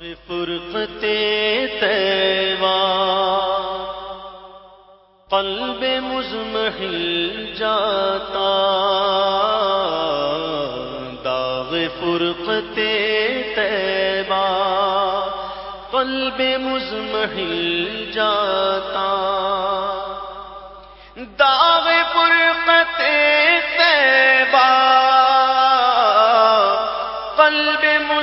فرقت تیوا۔ قلب مزمحل جاتا۔ داغ فرقت تیوا۔ قلب مزمحل جاتا۔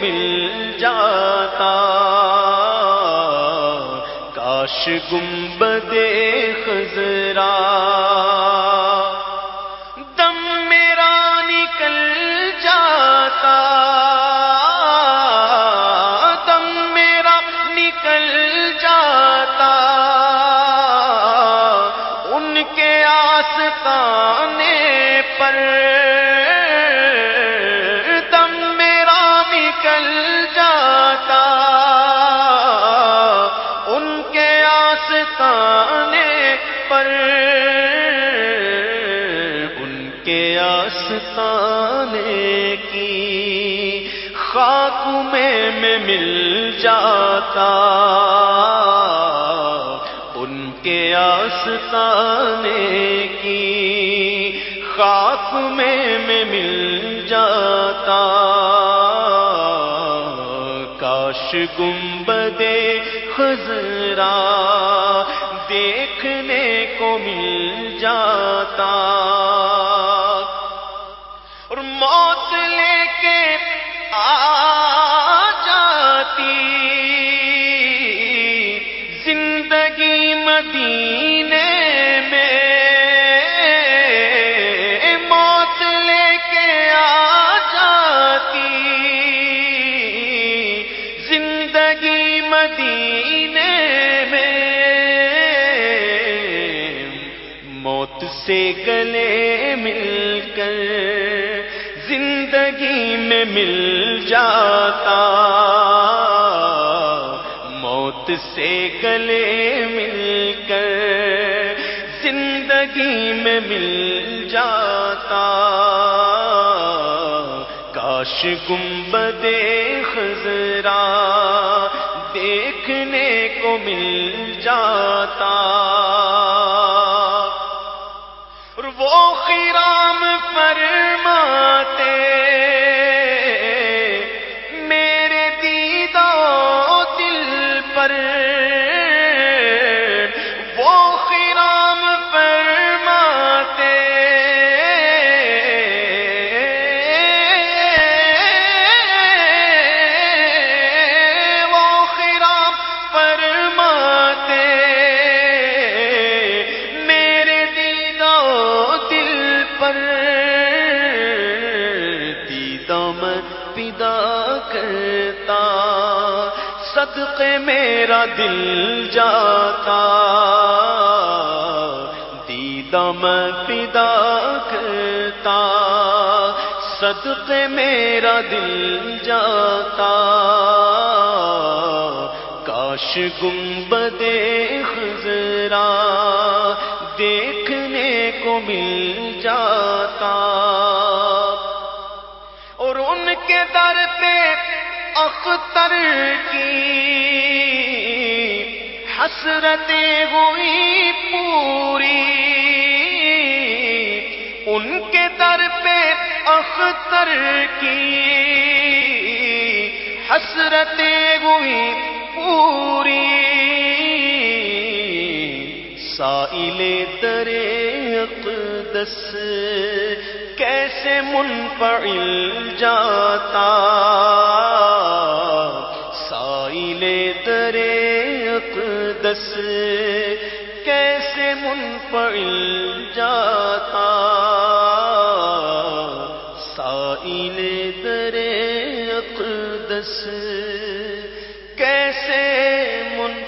مل جاتا۔ کاش گنبد خزر آستانے پر ان کے آستانے کی خاک میں میں مل جاتا، ان کے آستانے کی خاک میں میں مل جاتا۔ کاش گنبد خزرا کو مل جاتا سے گلے مل کر زندگی میں مل جاتا۔ موت سے گلے مل کر زندگی میں مل جاتا۔ کاش گنبد خزرا دیکھنے کو مل جاتا۔ وہ خیرام فرماتے کرتا صدقے میرا دل جاتا۔ دیدم پیدا کرتا صدقے میرا دل جاتا۔ کاش گنبد کے در پہ اختر کی حسرتیں ہوئی پوری۔ ان کے در پہ اختر کی حسرتیں ہوئی پوری۔ سائل در اقدس کیسے منفعل جاتا۔ سائل در اقدس کیسے منفعل جاتا۔ سائل در اقدس مقدس